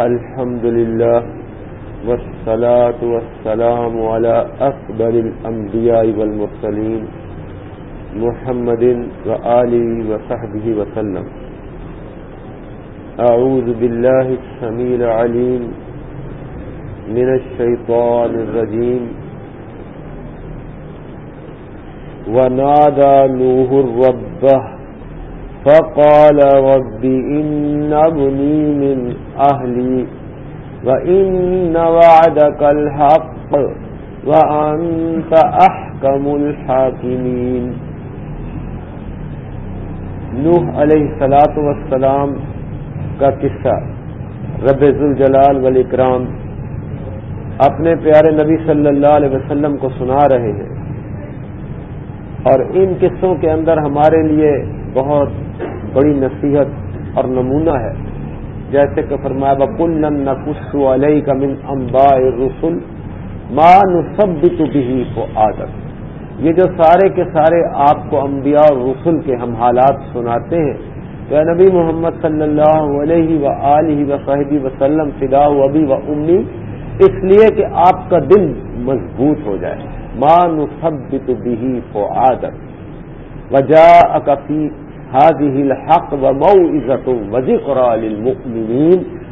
الحمد لله والصلاة والسلام على أفضل الأنبياء والمرسلين محمد وآله وصحبه وسلم. أعوذ بالله السميل العليم من الشيطان الرجيم. ونادى نوح ربه فقال رب إن ابني من أهلي وإن وعدك الحق وأنت أحكم الحاكمين نوح علیہ السلاۃ والسلام کا قصہ رب ذوالجلال والاکرام اپنے پیارے نبی صلی اللہ علیہ وسلم کو سنا رہے ہیں اور ان قصوں کے اندر ہمارے لیے بہت بڑی نصیحت اور نمونہ ہے۔ جیسے کہ فرمایا بکل نقص علیہ کا من امبا رسول ماں نصب بھی کو عادت یہ جو سارے کے سارے آپ کو انبیاء اور رسول کے ہم حالات سناتے ہیں۔ تو نبی محمد صلی اللہ علیہ و علیہ و صحبی وسلم، فدا و ابی و امی، اس لیے کہ آپ کا دل مضبوط ہو جائے۔ ماں نصب بھی کو عادت وجا اکفی حاضی الحق و مئو عزت وزیق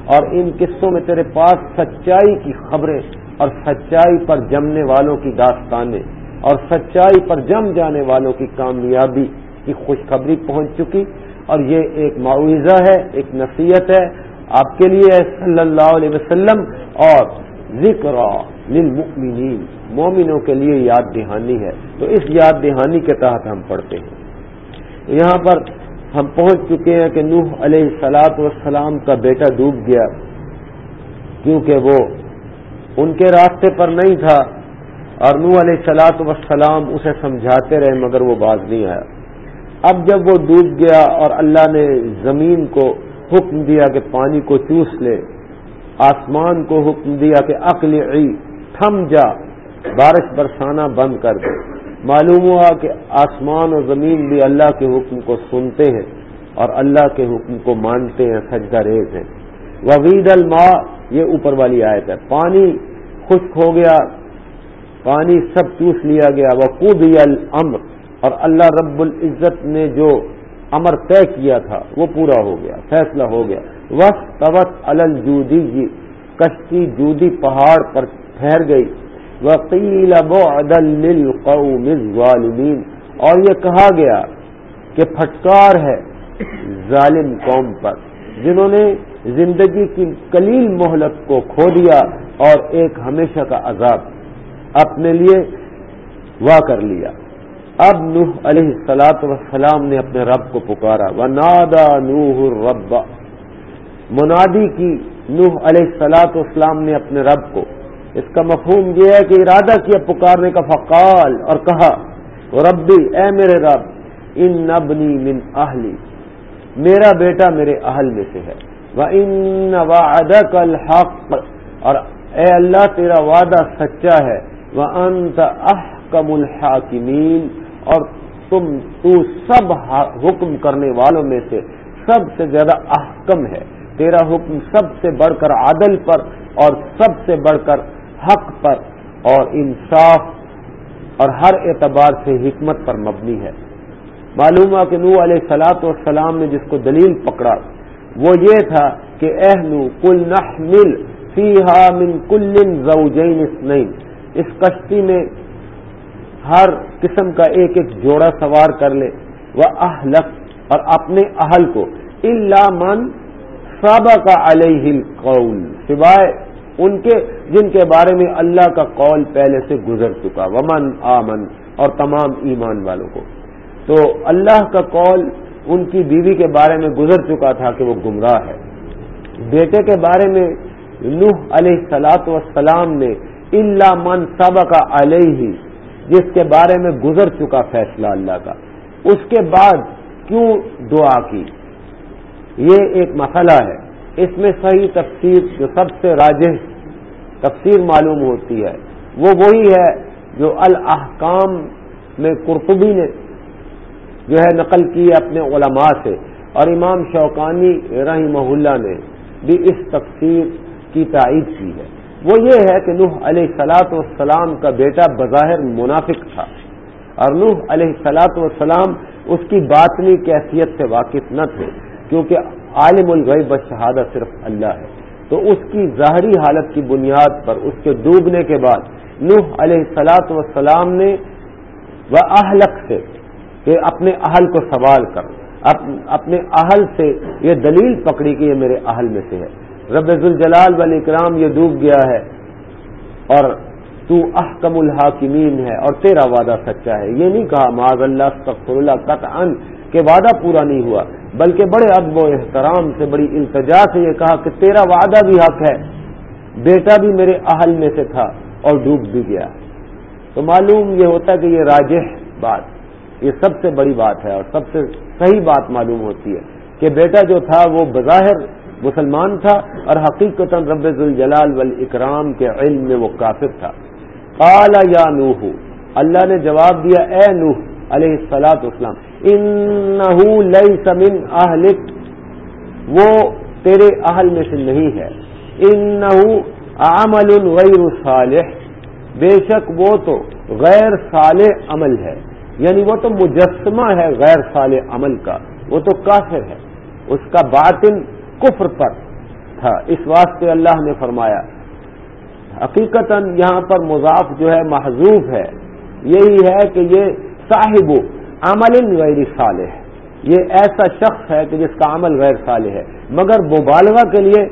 اور ان قصوں میں تیرے پاس سچائی کی خبریں اور سچائی پر جمنے والوں کی داستانیں اور سچائی پر جم جانے والوں کی کامیابی کی خوشخبری پہنچ چکی۔ اور یہ ایک معاوضہ ہے، ایک نصیحت ہے آپ کے لیے صلی اللہ علیہ وسلم، اور ذکر للمؤمنین، مومنوں کے لیے یاد دہانی ہے۔ تو اس یاد دہانی کے تحت ہم پڑھتے ہیں۔ یہاں پر ہم پہنچ چکے ہیں کہ نوح علیہ سلاط والسلام کا بیٹا ڈوب گیا، کیونکہ وہ ان کے راستے پر نہیں تھا اور نو علیہ سلاط وسلام اسے سمجھاتے رہے مگر وہ باز نہیں آیا۔ اب جب وہ ڈوب گیا اور اللہ نے زمین کو حکم دیا کہ پانی کو چوس لے، آسمان کو حکم دیا کہ عقل عی تھم جا، بارش برسانا بند کر دے۔ معلوم ہوا کہ آسمان اور زمین بھی اللہ کے حکم کو سنتے ہیں اور اللہ کے حکم کو مانتے ہیں، سجدہ ریز ہیں۔ وغید الماء، یہ اوپر والی آیت ہے۔ پانی خشک ہو گیا، پانی سب چوس لیا گیا۔ وہ خود الامر اور اللہ رب العزت نے جو امر طے کیا تھا، وہ پورا ہو گیا، فیصلہ ہو گیا۔ وقت طوط الجودی جی کشتی جودی پہاڑ پر ٹھہر گئی۔ وکیل ظالمین اور یہ کہا گیا کہ پھٹکار ہے ظالم قوم پر، جنہوں نے زندگی کی کلیل مہلت کو کھو دیا اور ایک ہمیشہ کا عذاب اپنے لیے وا کر لیا۔ اب نوح علیہ السلاط وسلام نے اپنے رب کو پکارا۔ و نادا نوح رب منادی کی نوح علیہ السلاط وسلام نے اپنے رب کو۔ اس کا مفہوم یہ ہے کہ ارادہ کیا پکارنے کا فقال اور کہا، ربی، اے میرے رب، ان نبنی من اہلی، میرا بیٹا میرے اہل میں سے ہے۔ وہ ان وعدک الحق، اور اے اللہ، تیرا وعدہ سچا ہے۔ وہ انت احکم الحاکمین، اور تم، تو سب حکم کرنے والوں میں سے سب سے زیادہ احکم ہے۔ تیرا حکم سب سے بڑھ کر عادل پر، اور سب سے بڑھ کر حق پر اور انصاف اور ہر اعتبار سے حکمت پر مبنی ہے۔ معلوم کہ نو علیہ سلاط والسلام نے جس کو دلیل پکڑا، وہ یہ تھا کہ اہ نو کل نحمل فیہا من کل زوجین اسنین اس کشتی میں ہر قسم کا ایک ایک جوڑا سوار کر لے۔ وہ اہلک، اور اپنے اہل کو اللہ من صابہ کا علیہ قول سوائے ان کے جن کے بارے میں اللہ کا قول پہلے سے گزر چکا۔ ومن آمن اور تمام ایمان والوں کو۔ تو اللہ کا قول ان کی بیوی کے بارے میں گزر چکا تھا کہ وہ گمراہ ہے۔ بیٹے کے بارے میں نوح علیہ سلاط وسلام نے اللہ من سب کا علیہ جس کے بارے میں گزر چکا فیصلہ اللہ کا۔ اس کے بعد کیوں دعا کی؟ یہ ایک مسئلہ ہے۔ اس میں صحیح تفسیر جو سب سے راجح تفسیر معلوم ہوتی ہے، وہ وہی ہے جو الاحکام میں قرطبی نے جو ہے نقل کی ہے اپنے علماء سے۔ اور امام شوقانی رحمہ اللہ نے بھی اس تفسیر کی تائید کی ہے۔ وہ یہ ہے کہ نوح علیہ سلاۃ والسلام کا بیٹا بظاہر منافق تھا۔ اور نوح علیہ سلاۃ والسلام اس کی باطنی کیفیت سے واقف نہ تھے، کیونکہ عالم الغیب شہادت صرف اللہ ہے۔ تو اس کی ظاہری حالت کی بنیاد پر اس کے ڈوبنے کے بعد نوح علیہ سلاۃ وسلام نے وہ اہلک سے کہ اپنے اہل کو سوال کر۔ اپنے اہل سے یہ دلیل پکڑی کہ یہ میرے اہل میں سے ہے۔ رب الجلال ولی کرام یہ ڈوب گیا ہے اور تو احکم الحاکمین ہے اور تیرا وعدہ سچا ہے۔ یہ نہیں کہا معذ اللہ تخر اللہ، قطعا کہ وعدہ پورا نہیں ہوا، بلکہ بڑے ادب و احترام سے، بڑی التجا سے یہ کہا کہ تیرا وعدہ بھی حق ہے، بیٹا بھی میرے اہل میں سے تھا اور ڈوب بھی گیا۔ تو معلوم یہ ہوتا ہے کہ یہ راجح بات، یہ سب سے بڑی بات ہے اور سب سے صحیح بات معلوم ہوتی ہے کہ بیٹا جو تھا وہ بظاہر مسلمان تھا اور حقیقت رب الجلال والاکرام کے علم میں وہ کافر تھا۔ قال یا نوح، اللہ نے جواب دیا، اے نوح علیہ السلاط اسلام ان من اہلک وہ تیرے اہل میں سے نہیں ہے. ان عمل غیر صالح. بے شک وہ تو غیر صالح عمل ہے. یعنی وہ تو مجسمہ ہے غیر صالح عمل کا. وہ تو کافر ہے. اس کا باطن کفر پر تھا. اس واسطے اللہ نے فرمایا حقیقت یہاں پر مضاف جو ہے محضوف ہے، یہی ہے کہ یہ صاحب عمل غیر صالح یہ ایسا شخص ہے کہ جس کا عمل غیر صالح ہے۔ مگر مبالغہ کے لیے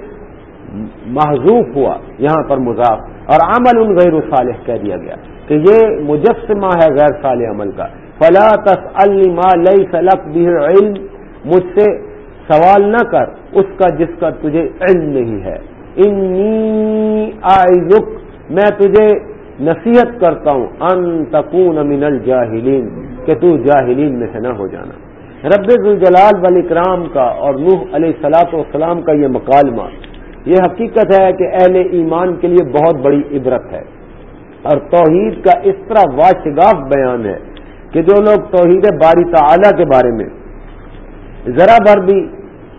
محضوف ہوا، یہاں پر مضاف۔ اور عمل ان غیر صالح کہہ دیا گیا کہ یہ مجسمہ ہے غیر صالح عمل کا۔ فلا تس الما لئی سلق علم مجھ سے سوال نہ کر اس کا جس کا تجھے علم نہیں ہے۔ انی میں تجھے نصیحت کرتا ہوں۔ ان تکون من الجاہلین۔ کہ تو جاہلین میں سے نہ ہو جانا۔ رب الجلال والاکرام کا اور نوح علیہ سلاۃ والسلام کا یہ مکالمہ، یہ حقیقت ہے کہ اہل ایمان کے لیے بہت بڑی عبرت ہے۔ اور توحید کا اس طرح واشگاف بیان ہے کہ جو لوگ توحید باری تعالی کے بارے میں ذرا بھر بھی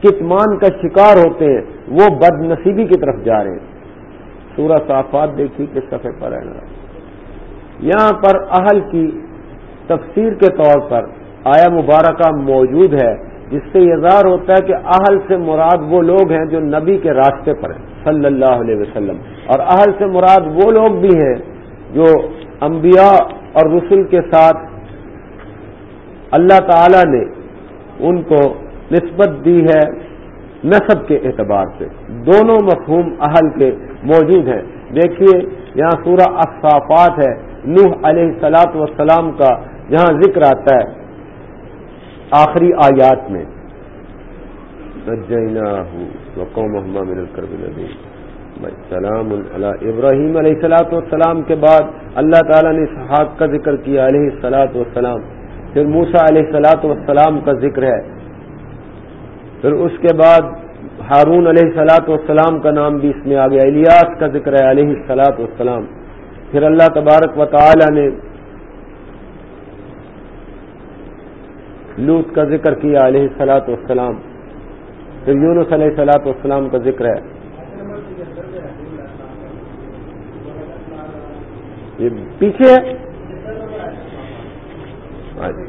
کتمان کا شکار ہوتے ہیں، وہ بد نصیبی کی طرف جا رہے ہیں۔ سورہ صافات دیکھی کس صفحے پر ہے۔ یہاں پر اہل کی تفسیر کے طور پر آیا مبارکہ موجود ہے، جس سے یہ ظاہر ہوتا ہے کہ اہل سے مراد وہ لوگ ہیں جو نبی کے راستے پر ہیں، صلی اللہ علیہ وسلم۔ اور اہل سے مراد وہ لوگ بھی ہیں جو انبیاء اور رسول کے ساتھ اللہ تعالی نے ان کو نسبت دی ہے نصب کے اعتبار سے۔ دونوں مفہوم اہل کے موجود ہیں۔ دیکھیے، یہاں سورہ اصافات ہے، نوح علیہ سلاط وسلام کا جہاں ذکر آتا ہے آخری آیات میں سلام ابراہیم علیہ السلاۃ والسلام کے بعد اللہ تعالیٰ نے صحاق کا ذکر کیا، علیہ السلاۃ والسلام۔ پھر موسا علیہ السلاۃ والسلام کا ذکر ہے۔ پھر اس کے بعد ہارون علیہ السلاۃ والسلام کا نام بھی اس میں آ گیا، الیاس کا ذکر ہے، علیہ السلاۃ والسلام۔ پھر اللہ تبارک و تعالی نے لوت کا ذکر کیا علیہ السلاۃ والسلام۔ پھر یونس علیہ السلاۃ والسلام کا ذکر ہے۔ یہ پیچھے ہاں جی۔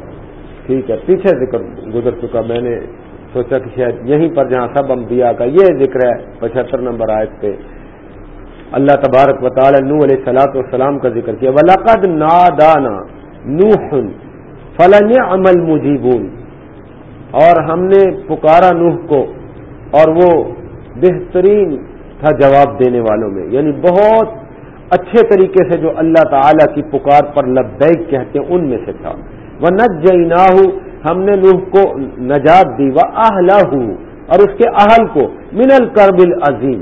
ٹھیک ہے، پیچھے ذکر گزر چکا۔ میں نے سوچا کہ شاید یہیں پر جہاں سب انبیاء کا یہ ذکر ہے، پچہتر نمبر آیت پہ۔ اللہ تبارک و تعالی نو علیہ سلاۃ والسلام کا ذکر کیا۔ ولاقد نادانا نوح فلن عمل مجیبون اور ہم نے پکارا نوح کو اور وہ بہترین تھا جواب دینے والوں میں یعنی بہت اچھے طریقے سے جو اللہ تعالی کی پکار پر لبیک کہتے ہیں ان میں سے تھا۔ وہ نج ہم نے لوہ کو نجات دی وہ آہلا اور اس کے اہل کو من الکرب العظیم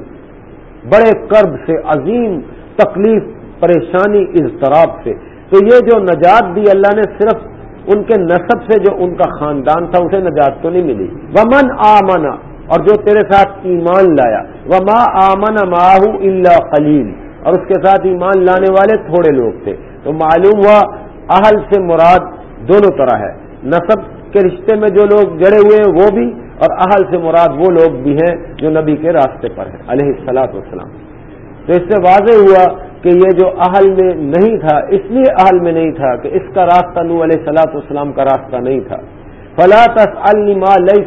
بڑے کرب سے عظیم تکلیف، پریشانی، اضطراب سے۔ تو یہ جو نجات دی اللہ نے صرف ان کے نصب سے جو ان کا خاندان تھا اسے نجات تو نہیں ملی۔ وہ من آمنا اور جو تیرے ساتھ ایمان لایا۔ وہ ماں آمن ماہ اللہ خلیل اور اس کے ساتھ ایمان لانے والے تھوڑے لوگ تھے۔ تو معلوم ہوا اہل سے مراد دونوں طرح ہے۔ نصب کے رشتے میں جو لوگ جڑے ہوئے ہیں وہ بھی، اور اہل سے مراد وہ لوگ بھی ہیں جو نبی کے راستے پر ہیں، علیہ السلاط والسلام۔ تو اس سے واضح ہوا کہ یہ جو اہل میں نہیں تھا، اس لیے اہل میں نہیں تھا کہ اس کا راستہ نو علیہ سلاۃ والسلام کا راستہ نہیں تھا۔ فلا الما لئی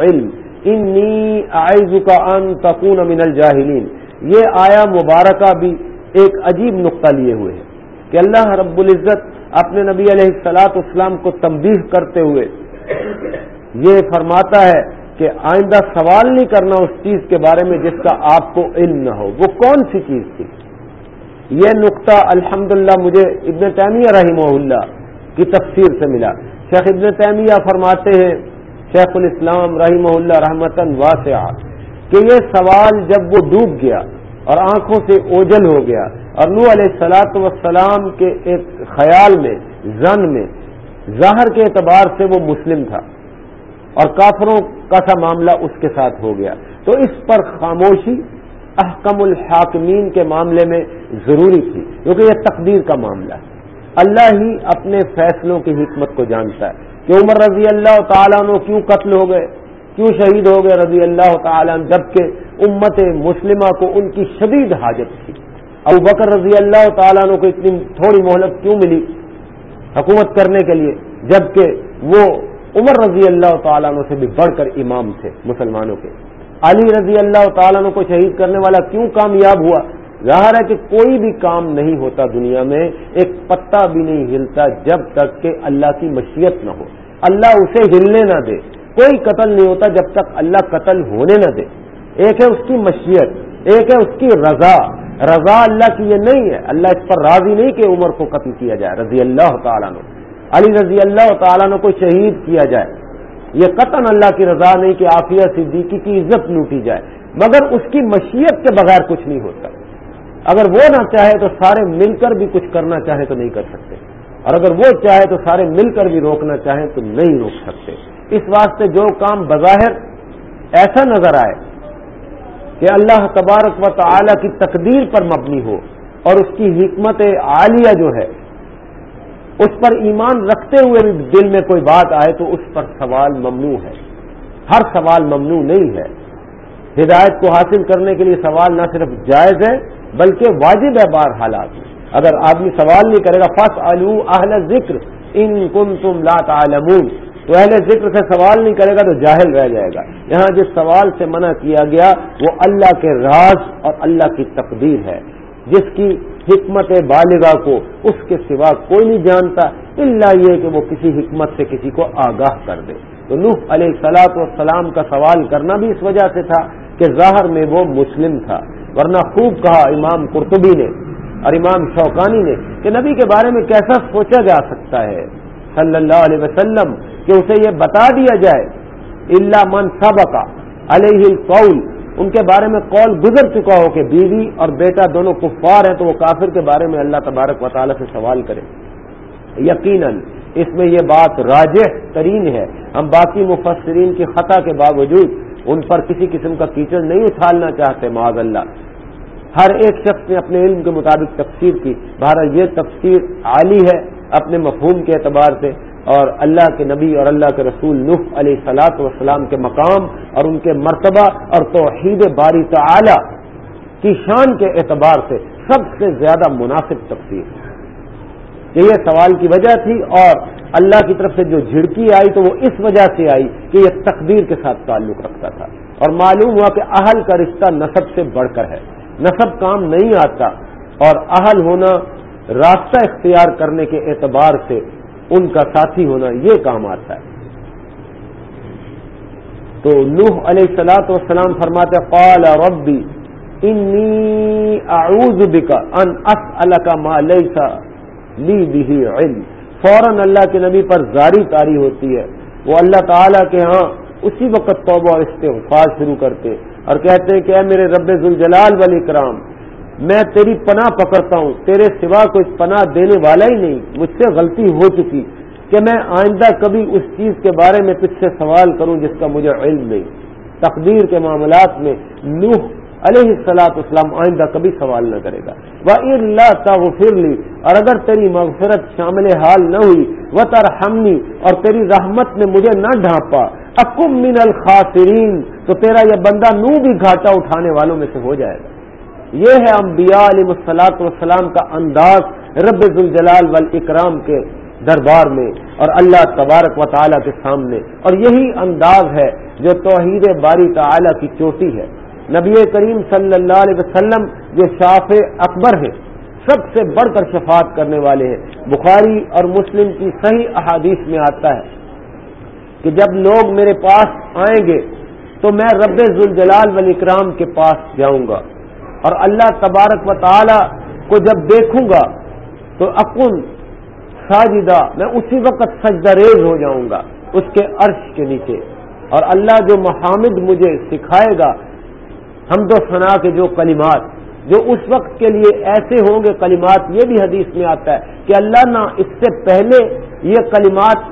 علم انی ان تکون من الجاہلین یہ آیا مبارکہ بھی ایک عجیب نقطہ لیے ہوئے ہے کہ اللہ رب العزت اپنے نبی علیہ السلاط اسلام کو تنبیہ کرتے ہوئے یہ فرماتا ہے کہ آئندہ سوال نہیں کرنا اس چیز کے بارے میں جس کا آپ کو علم نہ ہو۔ وہ کون سی چیز تھی؟ یہ نقطہ الحمد مجھے ابن تیمیہ رحمہ اللہ کی تفسیر سے ملا۔ شیخ ابن تیمیہ فرماتے ہیں، شیخ الاسلام رحمہ اللہ رحمتن واسع کہ یہ سوال جب وہ ڈوب گیا اور آنکھوں سے اوجل ہو گیا اور نو علیہ السلاط وسلام کے ایک خیال میں زن میں، ظاہر کے اعتبار سے وہ مسلم تھا اور کافروں کا سا معاملہ اس کے ساتھ ہو گیا۔ تو اس پر خاموشی احکم الحاکمین کے معاملے میں ضروری تھی، کیونکہ یہ تقدیر کا معاملہ ہے۔ اللہ ہی اپنے فیصلوں کی حکمت کو جانتا ہے کہ عمر رضی اللہ تعالیٰ عنہ کیوں قتل ہو گئے، کیوں شہید ہو گئے رضی اللہ تعالیٰ عنہ، جبکہ امت مسلمہ کو ان کی شدید حاجت تھی۔ ابو بکر رضی اللہ تعالیٰ عنہ کو اتنی تھوڑی مہلت کیوں ملی؟ حکومت کرنے کے لیے، جبکہ وہ عمر رضی اللہ تعالیٰ عنہ سے بھی بڑھ کر امام تھے مسلمانوں کے۔ علی رضی اللہ تعالیٰ عنہ کو شہید کرنے والا کیوں کامیاب ہوا؟ ظاہر ہے کہ کوئی بھی کام نہیں ہوتا دنیا میں، ایک پتا بھی نہیں ہلتا جب تک کہ اللہ کی مشیت نہ ہو۔ اللہ اسے ہلنے نہ دے۔ کوئی قتل نہیں ہوتا جب تک اللہ قتل ہونے نہ دے۔ ایک ہے اس کی مشیت، ایک ہے اس کی رضا۔ رضا اللہ کی یہ نہیں ہے۔ اللہ اس پر راضی نہیں کہ عمر کو قتل کیا جائے۔ رضی اللہ تعالیٰ نے علی رضی اللہ تعالیٰ نے کو شہید کیا جائے۔ یہ قطن اللہ کی رضا نہیں کہ عافیہ صدیقی کی عزت لوٹی جائے۔ مگر اس کی مشیت کے بغیر کچھ نہیں ہوتا۔ اگر وہ نہ چاہے تو سارے مل کر بھی کچھ کرنا چاہے تو نہیں کر سکتے اور اگر وہ چاہے تو سارے مل کر بھی روکنا چاہیں تو نہیں روک سکتے اس واسطے جو کام بظاہر ایسا نظر آئے کہ اللہ تبارک و تعالی کی تقدیر پر مبنی ہو اور اس کی حکمت عالیہ جو ہے، اس پر ایمان رکھتے ہوئے بھی دل میں کوئی بات آئے تو اس پر سوال ممنوع ہے۔ ہر سوال ممنوع نہیں ہے۔ ہدایت کو حاصل کرنے کے لیے سوال نہ صرف جائز ہے بلکہ واجب ہے بار حالات اگر آدمی سوال نہیں کرے گا فس علو اہل ذکر ان کن تم لا تعلمون۔ تو اہل ذکر سے سوال نہیں کرے گا تو جاہل رہ جائے گا۔ یہاں جس سوال سے منع کیا گیا، وہ اللہ کے راز اور اللہ کی تقدیر ہے۔ جس کی حکمت بالغا کو اس کے سوا کوئی نہیں جانتا اللہ یہ کہ وہ کسی حکمت سے کسی کو آگاہ کر دے۔ تو نوح علیہ سلاط والسلام کا سوال کرنا بھی اس وجہ سے تھا کہ ظاہر میں وہ مسلم تھا۔ ورنہ خوب کہا امام قرطبی نے اور امام شوقانی نے کہ نبی کے بارے میں کیسا سوچا جا سکتا ہے صلی اللہ علیہ وسلم کہ اسے یہ بتا دیا جائے اللہ من سبقہ علیہ القول۔ ان کے بارے میں قول گزر چکا ہو کہ بیوی اور بیٹا دونوں کفار ہیں تو وہ کافر کے بارے میں اللہ تبارک و تعالیٰ سے سوال کرے یقیناً اس میں یہ بات راجح ترین ہے۔ ہم باقی مفسرین کی خطا کے باوجود ان پر کسی قسم کا کیچڑ نہیں اچھالنا چاہتے، معاذ اللہ۔ ہر ایک شخص نے اپنے علم کے مطابق تفسیر کی۔ بہرحال یہ تفسیر عالی ہے اپنے مفہوم کے اعتبار سے۔ اور اللہ کے نبی اور اللہ کے رسول نف علیہ سلاط وسلام کے مقام اور ان کے مرتبہ اور توحید باری تعالی کی شان کے اعتبار سے سب سے زیادہ مناسب تفسیر۔ یہ سوال کی وجہ تھی اور اللہ کی طرف سے جو جھڑکی آئی تو وہ اس وجہ سے آئی کہ یہ تقدیر کے ساتھ تعلق رکھتا تھا۔ اور معلوم ہوا کہ اہل کا رشتہ نصب سے بڑھ کر ہے۔ نصب کام نہیں آتا اور اہل ہونا راستہ اختیار کرنے کے اعتبار سے ان کا ساتھی ہونا یہ کام آتا ہے۔ تو نوح علیہ السلاۃ وسلام فرماتے قال ربی، انی اعوذ بک ان اسالک ما لیس لی به علم۔ فوراً اللہ کے نبی پر زاری تاری ہوتی ہے۔ وہ اللہ تعالی کے ہاں اسی وقت توبہ اور استغفار شروع کرتے اور کہتے ہیں کہ اے میرے رب ذوالجلال والاکرام میں تیری پناہ پکڑتا ہوں، تیرے سوا کوئی پناہ دینے والا ہی نہیں، مجھ سے غلطی ہو چکی کہ میں آئندہ کبھی اس چیز کے بارے میں تجھ سے سوال کروں جس کا مجھے علم نہیں۔ تقدیر کے معاملات میں نوح علیہ السلاط اسلام آئندہ کبھی سوال نہ کرے گا۔ وہ اللہ تغفر لی اور اگر تیری مغفرت شامل حال نہ ہوئی وہ ترحمنی اور تیری رحمت نے مجھے نہ ڈھانپا، اکم من الخاسرین، تو تیرا یہ بندہ نو بھی گھاٹا اٹھانے والوں میں سے ہو جائے گا۔ یہ ہے انبیاء علیہ مسلاط والسلام کا انداز رب الجلال والاکرام کے دربار میں اور اللہ تبارک و تعالیٰ کے سامنے۔ اور یہی انداز ہے جو توحید باری تعالیٰ کی چوٹی ہے۔ نبی کریم صلی اللہ علیہ وسلم جو شاف اکبر ہیں، سب سے بڑھ کر شفاعت کرنے والے ہیں۔ بخاری اور مسلم کی صحیح احادیث میں آتا ہے کہ جب لوگ میرے پاس آئیں گے تو میں رب ذوالجلال والاکرام کے پاس جاؤں گا اور اللہ تبارک و تعالی کو جب دیکھوں گا تو اکن ساجدہ، میں اسی وقت سجدہ ریز ہو جاؤں گا، اس کے عرش کے نیچے۔ اور اللہ جو محامد مجھے سکھائے گا ہم دو ثنا کے جو کلمات جو اس وقت کے لیے ایسے ہوں گے، کلمات یہ بھی حدیث میں آتا ہے کہ اللہ نہ اس سے پہلے یہ کلمات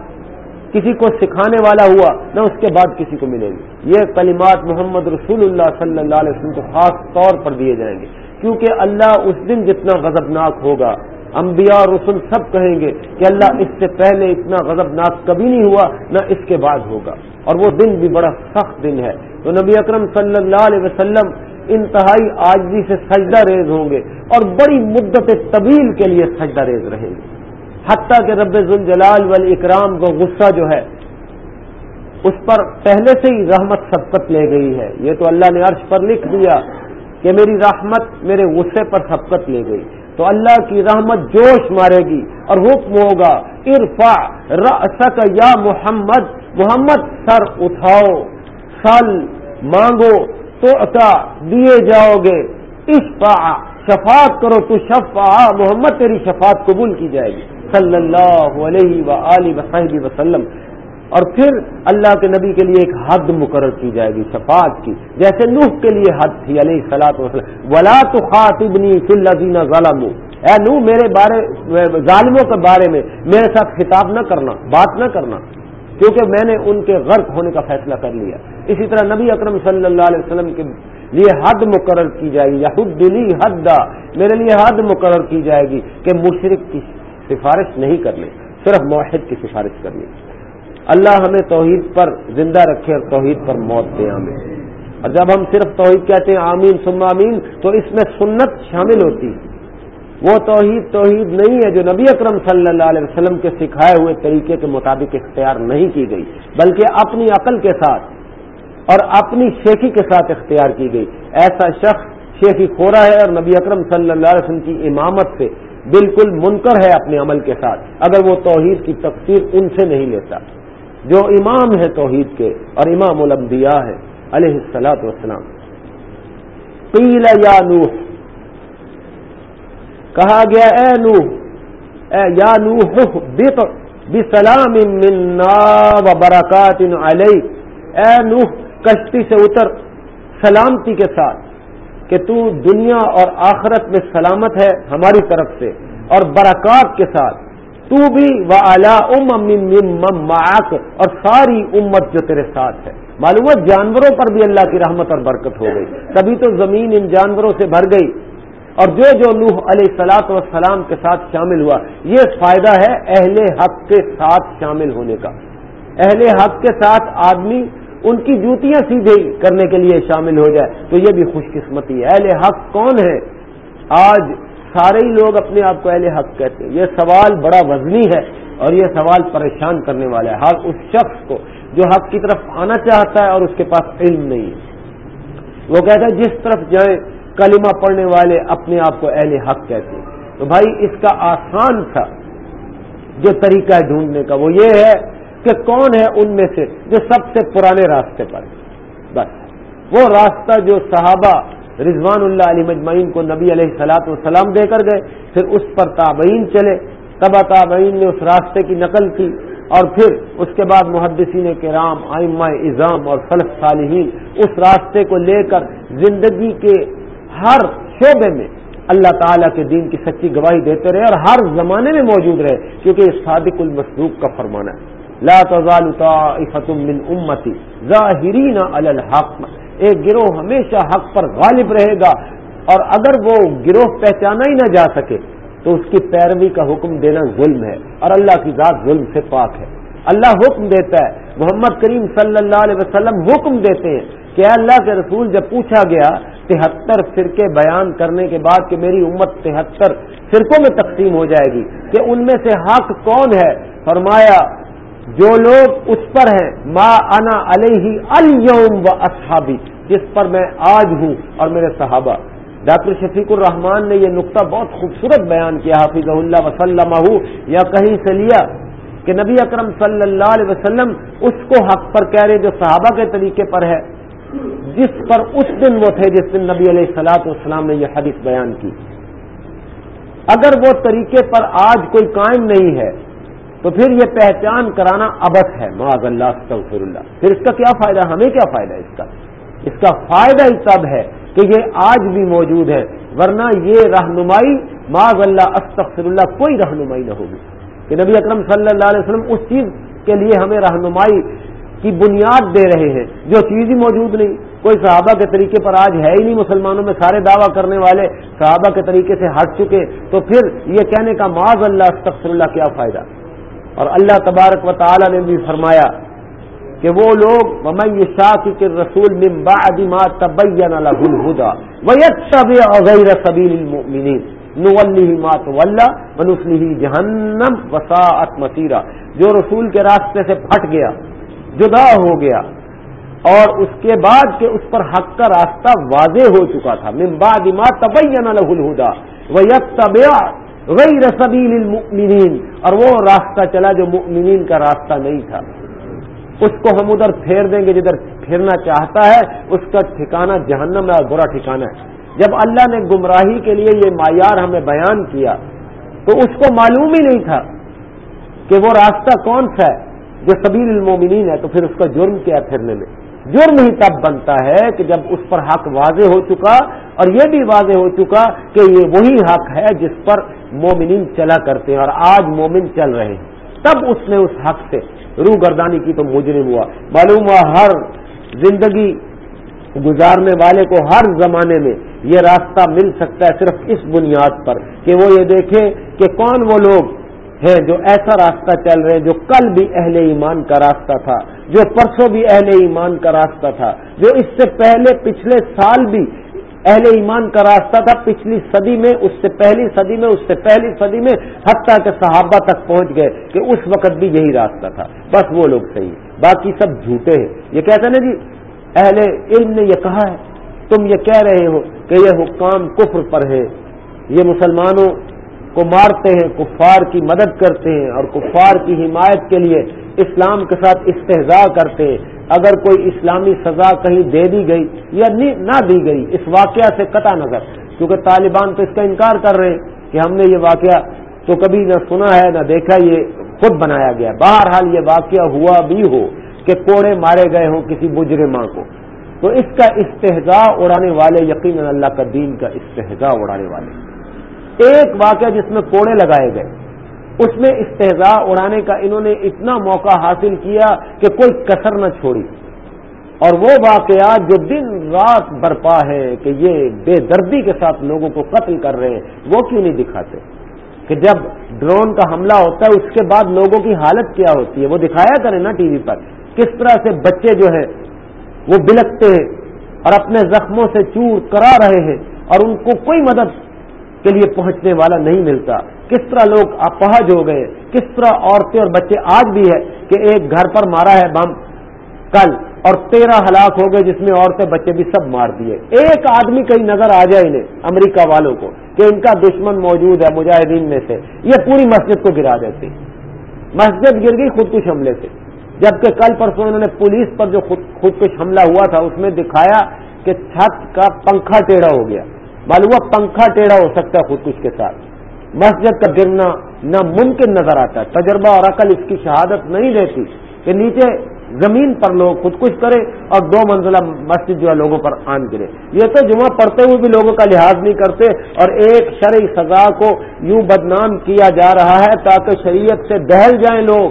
کسی کو سکھانے والا ہوا، نہ اس کے بعد کسی کو ملیں گے یہ کلمات محمد رسول اللہ صلی اللہ علیہ وسلم کو خاص طور پر دیے جائیں گے۔ کیونکہ اللہ اس دن جتنا غضبناک ہوگا، انبیاء اور رسول سب کہیں گے کہ اللہ اس سے پہلے اتنا غضبناک کبھی نہیں ہوا، نہ اس کے بعد ہوگا۔ اور وہ دن بھی بڑا سخت دن ہے۔ تو نبی اکرم صلی اللہ علیہ وسلم انتہائی آجزی سے سجدہ ریز ہوں گے اور بڑی مدت طویل کے لیے سجدہ ریز رہیں گے۔ حتیٰ کہ رب الجلال وال اکرام کو غصہ جو ہے، اس پر پہلے سے ہی رحمت سبقت لے گئی ہے۔ یہ تو اللہ نے عرش پر لکھ دیا کہ میری رحمت میرے غصے پر سبقت لے گئی۔ تو اللہ کی رحمت جوش مارے گی اور حکم ہوگا ارفا رأسک یا محمد محمد، سر اٹھاؤ سل مانگو، تو عطا دیے جاؤ گے۔ اشفا شفاعت کرو تو شفا محمد تیری شفاعت قبول کی جائے گی۔ صلی اللہ علیہ و وسلم۔ اور پھر اللہ کے نبی کے لیے ایک حد مقرر کی جائے گی، شفاعت کی۔ جیسے نوح کے لیے حد تھی، علیہ سلاط وسلم ولا تو خاطبنی فلزینہ ظالم اے نو میرے بارے، ظالموں کے بارے میں میرے ساتھ خطاب نہ کرنا، بات نہ کرنا۔ کیونکہ میں نے ان کے غرق ہونے کا فیصلہ کر لیا۔ اسی طرح نبی اکرم صلی اللہ علیہ وسلم کے لیے حد مقرر کی جائے گی یہود دلی حد میرے لیے حد مقرر کی جائے گی کہ مشرق کی سفارش نہیں کرنی صرف موحد کی سفارش کرنی اللہ ہمیں توحید پر زندہ رکھے اور توحید پر موت دے ہمیں اور جب ہم صرف توحید کہتے ہیں آمین سم آمین، تو اس میں سنت شامل ہوتی۔ ہے وہ توحید توحید نہیں ہے جو نبی اکرم صلی اللہ علیہ وسلم کے سکھائے ہوئے طریقے کے مطابق اختیار نہیں کی گئی، بلکہ اپنی عقل کے ساتھ اور اپنی شیخی کے ساتھ اختیار کی گئی۔ ایسا شخص شیخی خورا ہے اور نبی اکرم صلی اللہ علیہ وسلم کی امامت سے بالکل منکر ہے اپنے عمل کے ساتھ، اگر وہ توحید کی تفسیر ان سے نہیں لیتا۔ جو امام ہے توحید کے اور امام الانبیاء ہے، علیہ السلاط وسلام پیلا یا نوح کہا گیا، اے نوح، اے یا نوح بت بسلام منا و برکات علیہ اے نوح، کشتی سے اتر سلامتی کے ساتھ کہ تو دنیا اور آخرت میں سلامت ہے ہماری طرف سے اور برکات کے ساتھ۔ تو بھی و اعلی ام اور ساری امت جو تیرے ساتھ ہے۔ معلومات جانوروں پر بھی اللہ کی رحمت اور برکت ہو گئی۔ تبھی تو زمین ان جانوروں سے بھر گئی۔ اور جو جو نوح علیہ سلاط وسلام کے ساتھ شامل ہوا، یہ فائدہ ہے اہل حق کے ساتھ شامل ہونے کا۔ اہل حق کے ساتھ آدمی ان کی جوتیاں سیدھے کرنے کے لیے شامل ہو جائے، تو یہ بھی خوش قسمتی ہے۔ اہل حق کون ہے آج سارے ہی لوگ اپنے آپ کو اہل حق کہتے ہیں۔ یہ سوال بڑا وزنی ہے اور یہ سوال پریشان کرنے والا ہے۔ ہر اس شخص کو جو حق کی طرف آنا چاہتا ہے اور اس کے پاس علم نہیں ہے۔ وہ کہتا ہے، جس طرف جائیں کلمہ پڑھنے والے اپنے آپ کو اہل حق کہتے ہیں۔ تو بھائی، اس کا آسان تھا جو طریقہ ہے ڈھونڈنے کا، وہ یہ ہے کہ کون ہے ان میں سے جو سب سے پرانے راستے پر بس۔ وہ راستہ جو صحابہ رضوان اللہ علی مجمعین کو نبی علیہ سلاط وسلام دے کر گئے، پھر اس پر تابعین چلے۔ تبا تابعین نے اس راستے کی نقل کی اور پھر اس کے بعد محدثین کرام آئمہ اظام اور فلف صالحین اس راستے کو لے کر زندگی کے ہر شعبے میں اللہ تعالیٰ کے دین کی سچی گواہی دیتے رہے اور ہر زمانے میں موجود رہے، کیونکہ یہ صادق المسلوق کا فرمانا ہے۔ لا تزال من امتی ظاہرین علی الحق۔ ایک گروہ ہمیشہ حق پر غالب رہے گا اور اگر وہ گروہ پہچانا ہی نہ جا سکے تو اس کی پیروی کا حکم دینا ظلم ہے اور اللہ کی ذات ظلم سے پاک ہے۔ اللہ حکم دیتا ہے، محمد کریم صلی اللہ علیہ وسلم حکم دیتے ہیں کہ اللہ کے رسول جب پوچھا گیا تہتر فرقے بیان کرنے کے بعد کہ میری امت تہتر فرقوں میں تقسیم ہو جائے گی کہ ان میں سے حق کون ہے؟ فرمایا، جو لوگ اس پر ہیں، ما انا علیہ الوم و اصحابی جس پر میں آج ہوں اور میرے صحابہ۔ ڈاکٹر شفیق الرحمان نے یہ نقطہ بہت خوبصورت بیان کیا حافظ اللہ وسلم یا کہیں سے لیا کہ نبی اکرم صلی اللہ علیہ وسلم اس کو حق پر کہہ رہے جو صحابہ کے طریقے پر ہے۔ جس پر اس دن وہ تھے جس دن نبی علیہ السلاۃ والسلام نے یہ حدیث بیان کی۔ اگر وہ طریقے پر آج کوئی قائم نہیں ہے، تو پھر یہ پہچان کرانا ابس ہے۔ معاذ اللہ، استغفر اللہ۔ پھر اس کا کیا فائدہ؟ ہمیں کیا فائدہ اس کا؟ اس کا فائدہ ہی تب ہے کہ یہ آج بھی موجود ہے، ورنہ یہ رہنمائی، معاذ اللہ، استغفر اللہ، کوئی رہنمائی نہ ہوگی۔ کہ نبی اکرم صلی اللہ علیہ وسلم اس چیز کے لیے ہمیں رہنمائی کی بنیاد دے رہے ہیں، جو چیز ہی موجود نہیں۔ کوئی صحابہ کے طریقے پر آج ہے ہی نہیں مسلمانوں میں سارے دعویٰ کرنے والے۔ صحابہ کے طریقے سے ہٹ چکے۔ تو پھر یہ کہنے کا معاذ اللہ، استغفر اللہ، کیا فائدہ؟ اور اللہ تبارک و تعالی نے بھی فرمایا کہ وہ لوگ ممئی شاہ کے رسول ما تبین له جو رسول کے راستے سے پھٹ گیا جدا ہو گیا اور اس کے بعد کہ اس پر حق کا راستہ واضح ہو چکا تھا۔ من بعد ما تبین له الهدى ويتبع غیر سبیل المؤمنین۔ اور وہ راستہ چلا جو مؤمنین کا راستہ نہیں تھا۔ اس کو ہم ادھر پھیر دیں گے جدھر پھرنا چاہتا ہے، اس کا ٹھکانہ جہنم ہے اور برا ٹھکانہ ہے۔ جب اللہ نے گمراہی کے لیے یہ معیار ہمیں بیان کیا، تو اس کو معلوم ہی نہیں تھا کہ وہ راستہ کون سا ہے۔ جو سبیل المومنین ہے، تو پھر اس کا جرم کیا ہے پھرنے میں؟ جرم ہی تب بنتا ہے کہ جب اس پر حق واضح ہو چکا، اور یہ بھی واضح ہو چکا کہ یہ وہی حق ہے جس پر مومنین چلا کرتے ہیں اور آج مومن چل رہے ہیں۔ تب اس نے اس حق سے روح گردانی کی تو مجرم ہوا۔ معلوم ہوا ہر زندگی گزارنے والے کو ہر زمانے میں یہ راستہ مل سکتا ہے صرف اس بنیاد پر کہ وہ یہ دیکھے کہ کون وہ لوگ ہیں جو ایسا راستہ چل رہے ہیں جو کل بھی اہل ایمان کا راستہ تھا، جو پرسوں بھی اہل ایمان کا راستہ تھا، جو اس سے پہلے پچھلے سال بھی اہل ایمان کا راستہ تھا، پچھلی صدی میں، اس سے پہلی صدی میں، اس سے پہلی صدی میں حتیٰ کہ صحابہ تک پہنچ گئے کہ اس وقت بھی یہی راستہ تھا۔ بس وہ لوگ صحیح باقی سب جھوٹے ہیں۔ یہ کہتے ہیں نا جی اہل علم نے یہ کہا ہے۔ تم یہ کہہ رہے ہو کہ یہ حکام کفر پر ہے۔ یہ مسلمانوں کو مارتے ہیں، کفار کی مدد کرتے ہیں اور کفار کی حمایت کے لیے اسلام کے ساتھ استحضاء کرتے ہیں۔ اگر کوئی اسلامی سزا کہیں دے دی گئی یا نہ دی گئی، اس واقعہ سے قطع نظر۔ کیونکہ طالبان تو اس کا انکار کر رہے ہیں کہ ہم نے یہ واقعہ تو کبھی نہ سنا ہے، نہ دیکھا، یہ خود بنایا گیا۔ بہرحال یہ واقعہ ہوا بھی ہو کہ کوڑے مارے گئے ہوں کسی بجرے ماں کو۔ تو اس کا استحضاء اڑانے والے، یقیناً اللہ کا دین کا استحضاء اڑانے والے۔ ایک واقعہ جس میں کوڑے لگائے گئے۔ اس میں استحضاء اڑانے کا انہوں نے اتنا موقع حاصل کیا کہ کوئی کسر نہ چھوڑی۔ اور وہ واقعات جو دن رات برپا ہے کہ یہ بے دردی کے ساتھ لوگوں کو قتل کر رہے ہیں، وہ کیوں نہیں دکھاتے؟ کہ جب ڈرون کا حملہ ہوتا ہے، اس کے بعد لوگوں کی حالت کیا ہوتی ہے؟ وہ دکھایا کریں نا ٹی وی پر۔ کس طرح سے بچے جو ہیں، وہ بلکتے ہیں اور اپنے زخموں سے چور کرا رہے ہیں اور ان کو کوئی مدد کے لیے پہنچنے والا نہیں ملتا۔ کس طرح لوگ اپہج ہو گئے، کس طرح عورتیں اور بچے آج بھی ہے کہ ایک گھر پر مارا ہے بم، کل اور تیرہ ہلاک ہو گئے جس میں عورتیں بچے بھی سب مار دیے۔ ایک آدمی کہیں نظر آ جائے انہیں، امریکہ والوں کو، کہ ان کا دشمن موجود ہے، مجاہدین میں سے۔ یہ پوری مسجد کو گرا دیتے۔ مسجد گر گئی خودکش حملے سے۔ جبکہ کل پرسوں انہوں نے پولیس پر جو خودکش حملہ ہوا تھا، اس میں دکھایا کہ چھت کا پنکھا ٹیڑھا ہو گیا۔ معلوم ہوا پنکھا ٹیڑھا ہو سکتا ہے خودکش کے ساتھ۔ مسجد کا گرنا ناممکن نظر آتا ہے۔ تجربہ اور عقل اس کی شہادت نہیں دیتی کہ نیچے زمین پر لوگ خودکش کرے اور دو منزلہ مسجد جو ہے لوگوں پر آن گرے۔ یہ تو جمعہ پڑھتے ہوئے بھی لوگوں کا لحاظ نہیں کرتے اور ایک شرعی سزا کو یوں بدنام کیا جا رہا ہے تاکہ شریعت سے دہل جائیں لوگ۔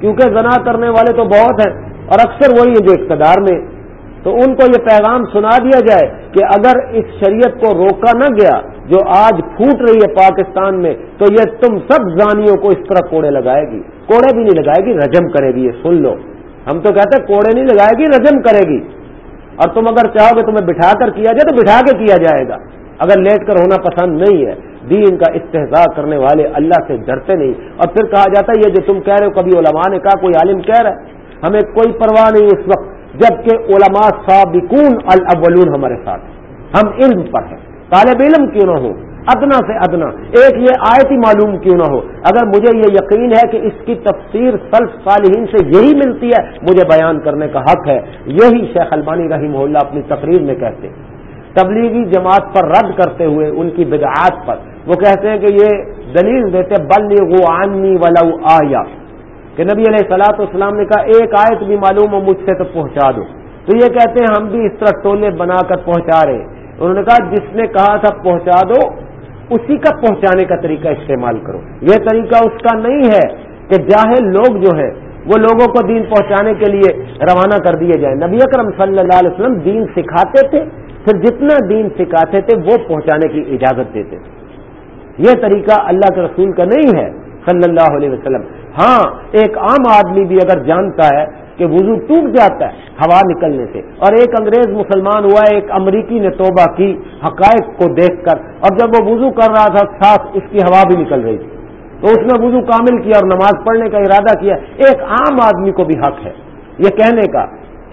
کیونکہ زنا کرنے والے تو بہت ہیں اور اکثر وہی ہے جو اقتدار میں تو ان کو یہ پیغام سنا دیا جائے کہ اگر اس شریعت کو روکا نہ گیا جو آج پھوٹ رہی ہے پاکستان میں، تو یہ تم سب زانیوں کو اس طرح کوڑے لگائے گی۔ کوڑے بھی نہیں لگائے گی، رجم کرے گی، یہ سن لو۔ ہم تو کہتے ہیں کوڑے نہیں لگائے گی، رجم کرے گی۔ اور تم اگر چاہو گے تمہیں بٹھا کر کیا جائے، تو بٹھا کے کیا جائے گا۔ اگر لیٹ کر ہونا پسند نہیں ہے، دین کا استحصال کرنے والے اللہ سے ڈرتے نہیں۔ اور پھر کہا جاتا ہے، یہ جو تم کہہ رہے ہو، کبھی علماء نے کہا، کوئی عالم کہہ رہا ہے۔ ہمیں کوئی پرواہ نہیں اس وقت۔ جبکہ علماء سابقون الاولون ہمارے ساتھ ہم علم پر ہیں۔ طالب علم کیوں نہ ہو؟ ادنا سے ادنا۔ ایک یہ آیت ہی معلوم کیوں نہ ہو؟ اگر مجھے یہ یقین ہے کہ اس کی تفسیر سلف صالحین سے یہی ملتی ہے، مجھے بیان کرنے کا حق ہے۔ یہی شیخ البانی رحیم اللہ اپنی تقریر میں کہتے تبلیغی جماعت پر رد کرتے ہوئے ان کی بدعات پر۔ وہ کہتے ہیں کہ یہ دلیل دیتے بل عنی ولو آیا۔ کہ نبی علیہ سلاۃ والسلام نے کہا، ایک آیت بھی معلوم ہو، مجھ سے تو پہنچا دو۔ تو یہ کہتے ہیں، ہم بھی اس طرح ٹولے بنا کر پہنچا رہے انہوں نے کہا، جس نے کہا تھا پہنچا دو، اسی کا پہنچانے کا طریقہ استعمال کرو۔ یہ طریقہ اس کا نہیں ہے کہ جاہل لوگ جو ہے وہ لوگوں کو دین پہنچانے کے لیے روانہ کر دیے جائیں۔ نبی اکرم صلی اللہ علیہ وسلم دین سکھاتے تھے، پھر جتنا دین سکھاتے تھے، وہ پہنچانے کی اجازت دیتے۔ تھے یہ طریقہ اللہ کے رسول کا نہیں ہے۔ صلی اللہ علیہ وسلم۔ ہاں ایک عام آدمی بھی اگر جانتا ہے کہ وضو ٹوٹ جاتا ہے ہوا نکلنے سے، اور ایک انگریز مسلمان ہوا، ایک امریکی نے توبہ کی حقائق کو دیکھ کر، اور جب وہ وضو کر رہا تھا، صاف اس کی ہوا بھی نکل رہی تھی۔ تو اس نے وضو کامل کیا اور نماز پڑھنے کا ارادہ کیا۔ ایک عام آدمی کو بھی حق ہے۔ یہ کہنے کا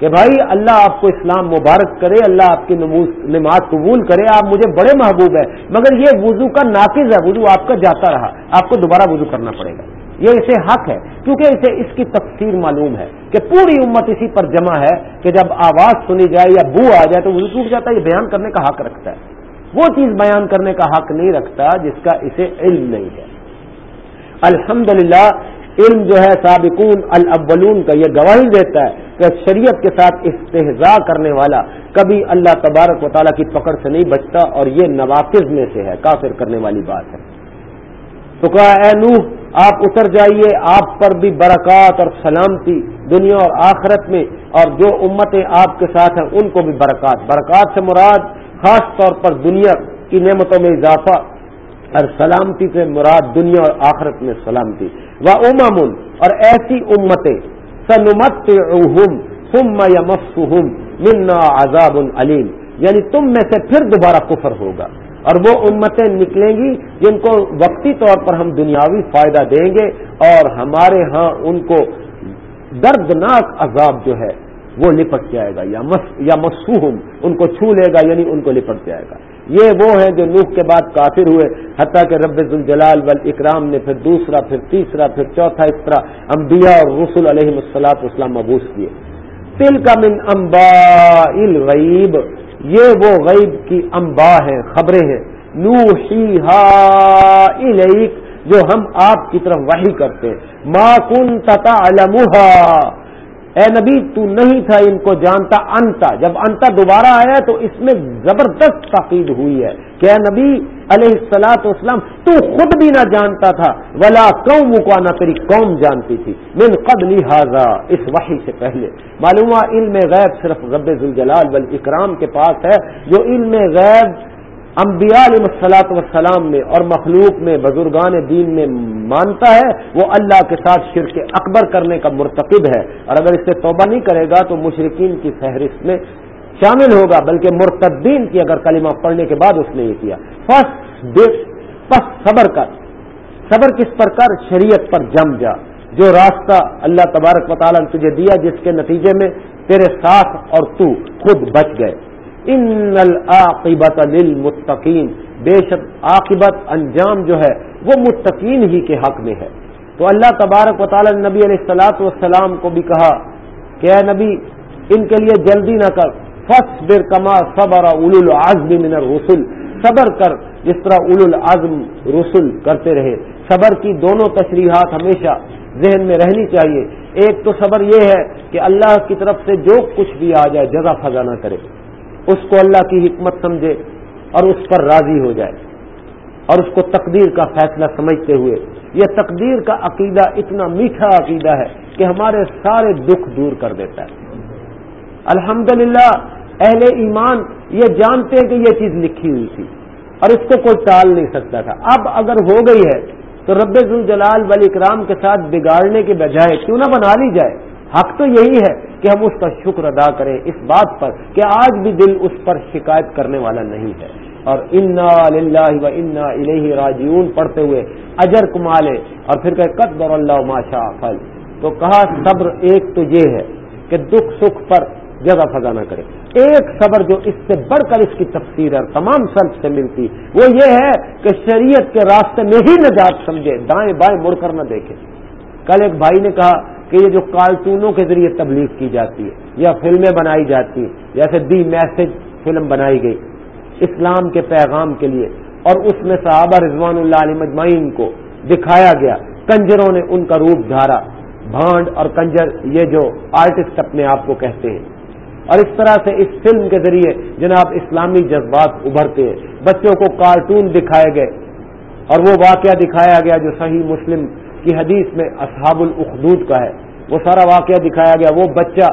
کہ بھائی اللہ آپ کو اسلام مبارک کرے، اللہ آپ کی نماز قبول کرے، آپ مجھے بڑے محبوب ہیں، مگر یہ وضو کا ناقص ہے، وضو آپ کا جاتا رہا، آپ کو دوبارہ وضو کرنا پڑے گا۔ یہ اسے حق ہے، کیونکہ اسے اس کی تفسیر معلوم ہے کہ پوری امت اسی پر جمع ہے کہ جب آواز سنی جائے یا بو آ جائے تو وہ ٹوٹ جاتا ہے، یہ بیان کرنے کا حق رکھتا ہے۔ وہ چیز بیان کرنے کا حق نہیں رکھتا جس کا اسے علم نہیں ہے۔ الحمد علم جو ہے سابقون الاولون کا یہ گواہی دیتا ہے کہ شریعت کے ساتھ استحضاء کرنے والا کبھی اللہ تبارک و تعالیٰ کی پکڑ سے نہیں بچتا اور یہ نوافذ میں سے ہے، کافر کرنے والی بات ہے۔ تو کہا، اے نوح، آپ اتر جائیے، آپ پر بھی برکات اور سلامتی دنیا اور آخرت میں، اور جو امتیں آپ کے ساتھ ہیں، ان کو بھی برکات۔ برکات سے مراد خاص طور پر دنیا کی نعمتوں میں اضافہ اور سلامتی سے مراد دنیا اور آخرت میں سلامتی۔ و امام اور ایسی امتیں سنمت یا مفہوم منا عذاب العلیم یعنی تم میں سے پھر دوبارہ کفر ہوگا۔ اور وہ امتیں نکلیں گی جن کو وقتی طور پر ہم دنیاوی فائدہ دیں گے اور ہمارے ہاں ان کو دردناک عذاب جو ہے وہ لپٹ جائے گا۔ یا مس یا مسوہم ان کو چھو لے گا یعنی ان کو لپٹ جائے گا۔ یہ وہ ہیں جو نوح کے بعد کافر ہوئے، حتیٰ کہ رب الجلال وال اکرام نے پھر دوسرا، پھر تیسرا، پھر چوتھا اس طرح انبیاء اور رسول علیہ السلاط اسلام مبوس کیے۔ تل کا من امبا الغیب، یہ وہ غیب کی انباء ہیں، خبریں ہیں۔ الیک، جو ہم آپ کی طرف وحی کرتے ہیں۔ ما کن تتا اے نبی، تو نہیں تھا ان کو جانتا انتا۔ جب انتا دوبارہ آیا تو اس میں زبردست تاقید ہوئی ہے کہ اے نبی علیہ السلاۃ اسلام تو خود بھی نہ جانتا تھا۔ ولا قوم کو نہ تیری قوم جانتی تھی۔ من قد لہٰذا اس وحی سے پہلے۔ معلوم علم غیب صرف رب الجلال بل اکرام کے پاس ہے۔ جو علم غیب انبیاء علیہ السلاط وسلام میں اور مخلوق میں، بزرگان دین میں مانتا ہے، وہ اللہ کے ساتھ شرک اکبر کرنے کا مرتکب ہے۔ اور اگر اس سے توبہ نہیں کرے گا تو مشرقین کی فہرست میں شامل ہوگا، بلکہ مرتدین کی اگر کلمہ پڑھنے کے بعد اس نے یہ کیا۔ فسٹ پس صبر کر۔ صبر کس پر کر؟ شریعت پر جم جا۔ جو راستہ اللہ تبارک و تعالیٰ نے تجھے دیا، جس کے نتیجے میں تیرے ساتھ اور تو خود بچ گئے۔ ان العاقبت للمتقین بے شک عاقبت انجام جو ہے وہ متقین ہی کے حق میں ہے۔ تو اللہ تبارک و تعالی نبی علیہ السلاۃ والسلام کو بھی کہا کہ اے نبی، ان کے لیے جلدی نہ کر۔ فس بر کما صبر اول العزم من الرسل۔ صبر کر جس طرح اول العزم رسول کرتے رہے۔ صبر کی دونوں تشریحات ہمیشہ ذہن میں رہنی چاہیے۔ ایک تو صبر یہ ہے کہ اللہ کی طرف سے جو کچھ بھی آ جائے جگہ فضا نہ کرے۔ اس کو اللہ کی حکمت سمجھے اور اس پر راضی ہو جائے اور اس کو تقدیر کا فیصلہ سمجھتے ہوئے۔ یہ تقدیر کا عقیدہ اتنا میٹھا عقیدہ ہے کہ ہمارے سارے دکھ دور کر دیتا ہے۔ الحمد اہل ایمان یہ جانتے ہیں کہ یہ چیز لکھی ہوئی تھی اور اس کو کوئی ٹال نہیں سکتا تھا۔ اب اگر ہو گئی ہے تو رب الجلال ولی اکرام کے ساتھ بگاڑنے کے بجائے کیوں نہ بنا لی جائے؟ حق تو یہی ہے کہ ہم اس کا شکر ادا کریں اس بات پر کہ آج بھی دل اس پر شکایت کرنے والا نہیں ہے۔ اور انا و انا الہ راجیون پڑھتے ہوئے اجر کمالے اور پھر کہ قدر اللہ ماشا فل تو کہا، صبر ایک تو یہ ہے کہ دکھ سکھ پر جگہ فضا نہ کرے۔ ایک صبر جو اس سے بڑھ کر اس کی تفسیر ہے تمام سلف سے ملتی، وہ یہ ہے کہ شریعت کے راستے میں ہی نجات سمجھے، دائیں بائیں مڑ کر نہ دیکھے۔ کل ایک بھائی نے کہا کہ یہ جو کارٹونوں کے ذریعے تبلیغ کی جاتی ہے، یا فلمیں بنائی جاتی ہیں جیسے دی میسج فلم بنائی گئی، اسلام کے پیغام کے لیے۔ اور اس میں صحابہ رضوان اللہ علیہ مجمعین کو دکھایا گیا، کنجروں نے ان کا روپ دھارا۔ بھانڈ اور کنجر، یہ جو آرٹسٹ اپنے آپ کو کہتے ہیں۔ اور اس طرح سے اس فلم کے ذریعے جناب اسلامی جذبات ابھرتے ہیں۔ بچوں کو کارٹون دکھائے گئے اور وہ واقعہ دکھایا گیا جو صحیح مسلم کی حدیث میں اصحاب الاخدود کا ہے۔ وہ سارا واقعہ دکھایا گیا۔ وہ بچہ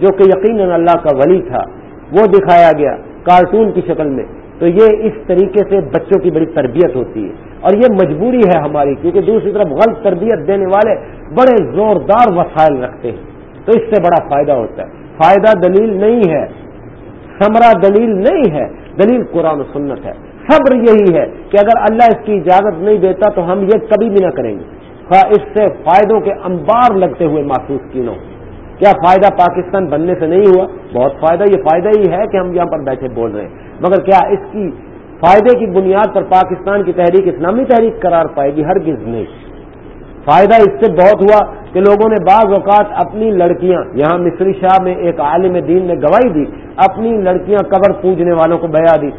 جو کہ یقیناً اللہ کا ولی تھا، وہ دکھایا گیا کارٹون کی شکل میں۔ تو یہ اس طریقے سے بچوں کی بڑی تربیت ہوتی ہے۔ اور یہ مجبوری ہے ہماری، کیونکہ دوسری طرف غلط تربیت دینے والے بڑے زوردار وسائل رکھتے ہیں۔ تو اس سے بڑا فائدہ ہوتا ہے۔ فائدہ دلیل نہیں ہے سمرا دلیل نہیں ہے۔ دلیل قرآن و سنت ہے۔ صبر یہی ہے کہ اگر اللہ اس کی اجازت نہیں دیتا تو ہم یہ کبھی بھی نہ کریں گے۔ اس سے فائدوں کے انبار لگتے ہوئے محسوس کی نہ کیا فائدہ پاکستان بننے سے نہیں ہوا؟ بہت فائدہ، یہ فائدہ ہی ہے کہ ہم یہاں پر بیٹھے بول رہے ہیں۔ مگر کیا اس کی فائدے کی بنیاد پر پاکستان کی تحریک، اسلامی تحریک قرار پائے گی؟ ہر نہیں۔ فائدہ اس سے بہت ہوا کہ لوگوں نے بعض اوقات اپنی لڑکیاں، یہاں مصری شاہ میں ایک عالم دین نے گواہی دی، اپنی لڑکیاں قبر پوجنے والوں کو بیا دی۔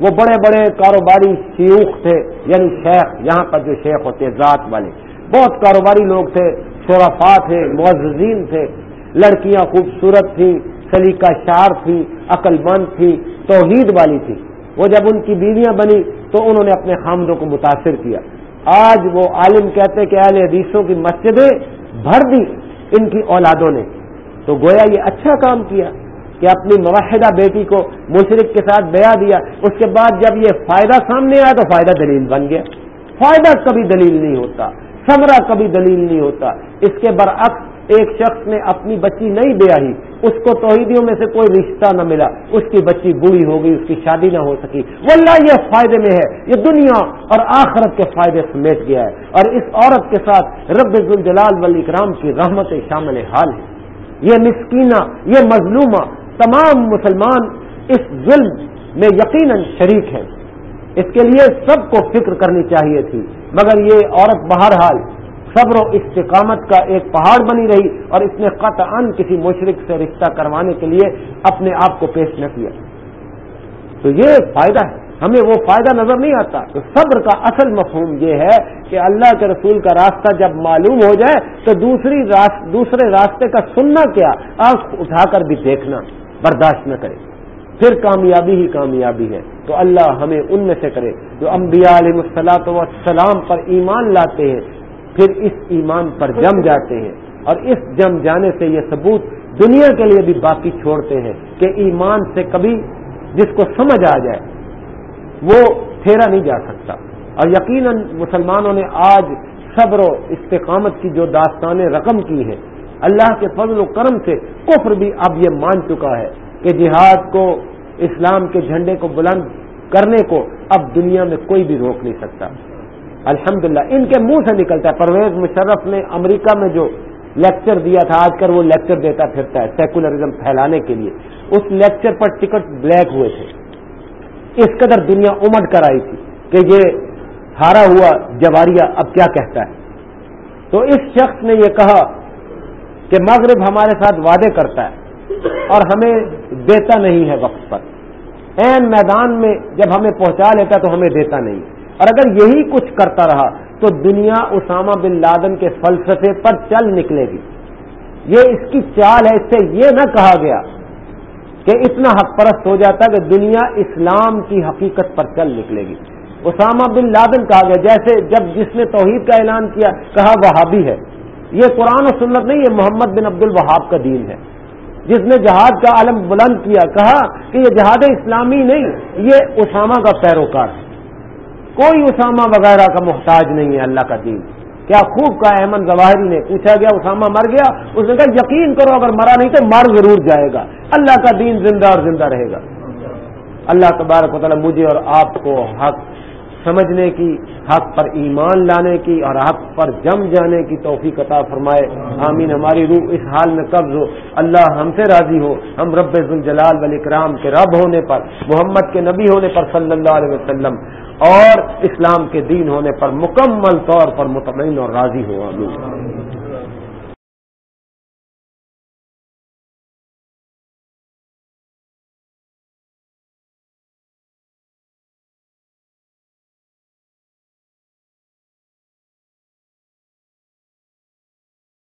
وہ بڑے بڑے کاروباری شیوخ تھے یعنی شیخ، یہاں پر جو شیخ ہوتے ذات والے۔ بہت کاروباری لوگ تھے شرفا تھے، معززین تھے۔ لڑکیاں خوبصورت تھیں، سلیقہ شار تھی عقل مند تھی، توحید والی تھی۔ وہ جب ان کی بیویاں بنی تو انہوں نے اپنے خامدوں کو متاثر کیا۔ آج وہ عالم کہتے کہ اہل حدیثوں کی مسجدیں بھر دی ان کی اولادوں نے۔ تو گویا یہ اچھا کام کیا۔ کہ اپنی موحدہ بیٹی کو مشرق کے ساتھ بیا دیا، اس کے بعد جب یہ فائدہ سامنے آیا تو فائدہ دلیل بن گیا۔ فائدہ کبھی دلیل نہیں ہوتا سمرا کبھی دلیل نہیں ہوتا۔ اس کے برعکس ایک شخص نے اپنی بچی نہیں دیا ہی اس کو توحیدیوں میں سے کوئی رشتہ نہ ملا۔ اس کی بچی بوڑھی ہو گئی، اس کی شادی نہ ہو سکی۔ واللہ یہ فائدے میں ہے، یہ دنیا اور آخرت کے فائدے سمیٹ گیا ہے۔ اور اس عورت کے ساتھ رب الجلال ولی کرام کی رحمت شامل حال ہے یہ مسکینہ، یہ مظلومہ تمام مسلمان اس ظلم میں یقیناً شریک ہے اس کے لیے سب کو فکر کرنی چاہیے تھی، مگر یہ عورت بہرحال صبر و استقامت کا ایک پہاڑ بنی رہی اور اس نے قطعا کسی مشرق سے رشتہ کروانے کے لیے اپنے آپ کو پیش نہ کیا۔ تو یہ فائدہ ہے۔ ہمیں وہ فائدہ نظر نہیں آتا۔ تو صبر کا اصل مفہوم یہ ہے کہ اللہ کے رسول کا راستہ جب معلوم ہو جائے تو دوسری راست، دوسرے راستے کا سننا کیا، آنکھ اٹھا کر بھی دیکھنا۔ برداشت نہ کرے۔ پھر کامیابی ہی کامیابی ہے۔ تو اللہ ہمیں ان میں سے کرے جو انبیاء علیہ السلاۃ وسلام پر ایمان لاتے ہیں، پھر اس ایمان پر جم جاتے ہیں۔ اور اس جم جانے سے یہ ثبوت دنیا کے لیے بھی باقی چھوڑتے ہیں کہ ایمان سے کبھی جس کو سمجھ آ جائے، وہ پھیرا نہیں جا سکتا۔ اور یقیناً مسلمانوں نے آج صبر و استقامت کی جو داستانیں رقم کی ہیں اللہ کے فضل و کرم سے کفر بھی اب یہ مان چکا ہے کہ جہاد کو، اسلام کے جھنڈے کو بلند کرنے کو اب دنیا میں کوئی بھی روک نہیں سکتا۔ الحمدللہ، ان کے منہ سے نکلتا ہے۔ پرویز مشرف نے امریکہ میں جو لیکچر دیا تھا، آج کل وہ لیکچر دیتا پھرتا ہے سیکولرزم پھیلانے کے لیے۔ اس لیکچر پر ٹکٹ بلیک ہوئے تھے۔ اس قدر دنیا امٹ کر آئی تھی کہ یہ ہارا ہوا جواریا اب کیا کہتا ہے۔ تو اس شخص نے یہ کہا کہ مغرب ہمارے ساتھ وعدے کرتا ہے اور ہمیں دیتا نہیں ہے وقت پر۔ این میدان میں جب ہمیں پہنچا لیتا تو ہمیں دیتا نہیں۔ اور اگر یہی کچھ کرتا رہا تو دنیا اسامہ بن لادن کے فلسفے پر چل نکلے گی۔ یہ اس کی چال ہے، اس سے یہ نہ کہا گیا کہ اتنا حق پرست ہو جاتا کہ دنیا اسلام کی حقیقت پر چل نکلے گی۔ اسامہ بن لادن کہا گیا، جیسے جب جس نے توحید کا اعلان کیا، کہا وہابی ہے۔ یہ قرآن و سنت نہیں، یہ محمد بن عبد الوہاب کا دین ہے۔ جس نے جہاد کا عالم بلند کیا، کہا کہ یہ جہاد اسلامی نہیں، یہ اسامہ کا پیروکار ہے۔ کوئی اسامہ وغیرہ کا محتاج نہیں ہے اللہ کا دین۔ کیا خوب کا احمد گواہری نے پوچھا گیا، اسامہ مر گیا؟ اس نے کہا، یقین کرو، اگر مرا نہیں تو مر ضرور جائے گا۔ اللہ کا دین زندہ اور زندہ رہے گا۔ اللہ تبارک و تعالیٰ مجھے اور آپ کو حق سمجھنے کی، حق پر ایمان لانے کی اور حق پر جم جانے کی توفیق عطا فرمائے۔ آمین۔ ہماری روح اس حال میں قبض ہو۔ اللہ ہم سے راضی ہو۔ ہم رب الجلال والاکرام کے رب ہونے پر، محمد کے نبی ہونے پر صلی اللہ علیہ وسلم اور اسلام کے دین ہونے پر مکمل طور پر مطمئن اور راضی ہو۔ آمین۔